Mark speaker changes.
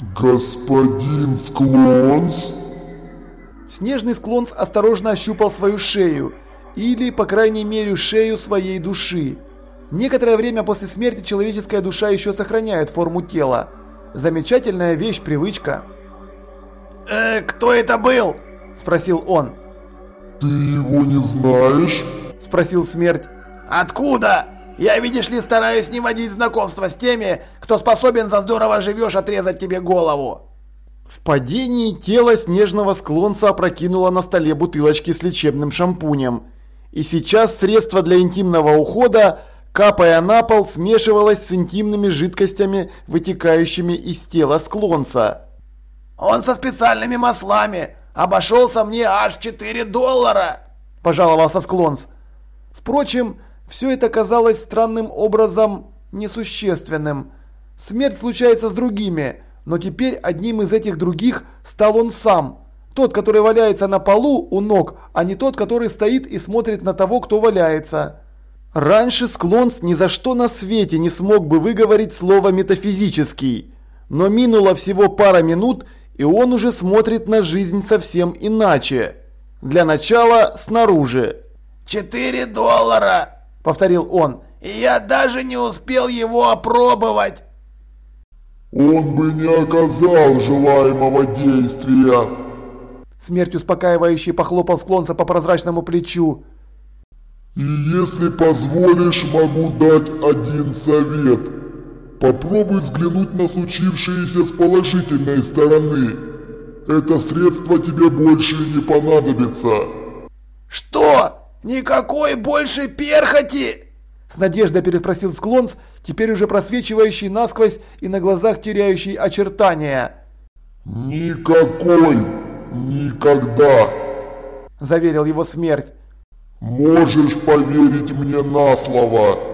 Speaker 1: Господин Склонс?
Speaker 2: Снежный Склонс осторожно ощупал свою шею, или, по крайней мере, шею своей души. Некоторое время после смерти человеческая душа еще сохраняет форму тела. Замечательная вещь, привычка.
Speaker 3: «Э, кто это был?» – спросил он.
Speaker 1: «Ты его не знаешь?»
Speaker 2: – спросил смерть.
Speaker 3: «Откуда? Я, видишь ли, стараюсь не водить знакомства с теми, кто способен за здорово живешь отрезать тебе голову».
Speaker 2: В падении тело снежного склонца опрокинуло на столе бутылочки с лечебным шампунем. И сейчас средство для интимного ухода, капая на пол, смешивалось с интимными жидкостями, вытекающими из тела склонца.
Speaker 3: «Он со специальными маслами. Обошелся мне аж 4 доллара!» – пожаловался склонц.
Speaker 2: Впрочем, все это казалось странным образом несущественным. Смерть случается с другими – но теперь одним из этих других стал он сам. Тот, который валяется на полу у ног, а не тот, который стоит и смотрит на того, кто валяется. Раньше Склонс ни за что на свете не смог бы выговорить слово «метафизический». Но минуло всего пара минут, и он уже смотрит на жизнь совсем иначе. Для начала снаружи.
Speaker 3: «Четыре доллара!» – повторил он. «И я даже не успел его опробовать!»
Speaker 1: Он бы не оказал желаемого действия.
Speaker 2: Смерть успокаивающий похлопал склонца по прозрачному плечу.
Speaker 1: И если позволишь, могу дать один совет. Попробуй взглянуть на случившееся с положительной стороны. Это средство тебе больше не понадобится.
Speaker 3: Что? Никакой больше перхоти?
Speaker 2: С надеждой переспросил Склонс, теперь уже просвечивающий насквозь и на глазах теряющий очертания.
Speaker 1: «Никакой! Никогда!»
Speaker 2: – заверил его смерть.
Speaker 1: «Можешь поверить мне на слово!»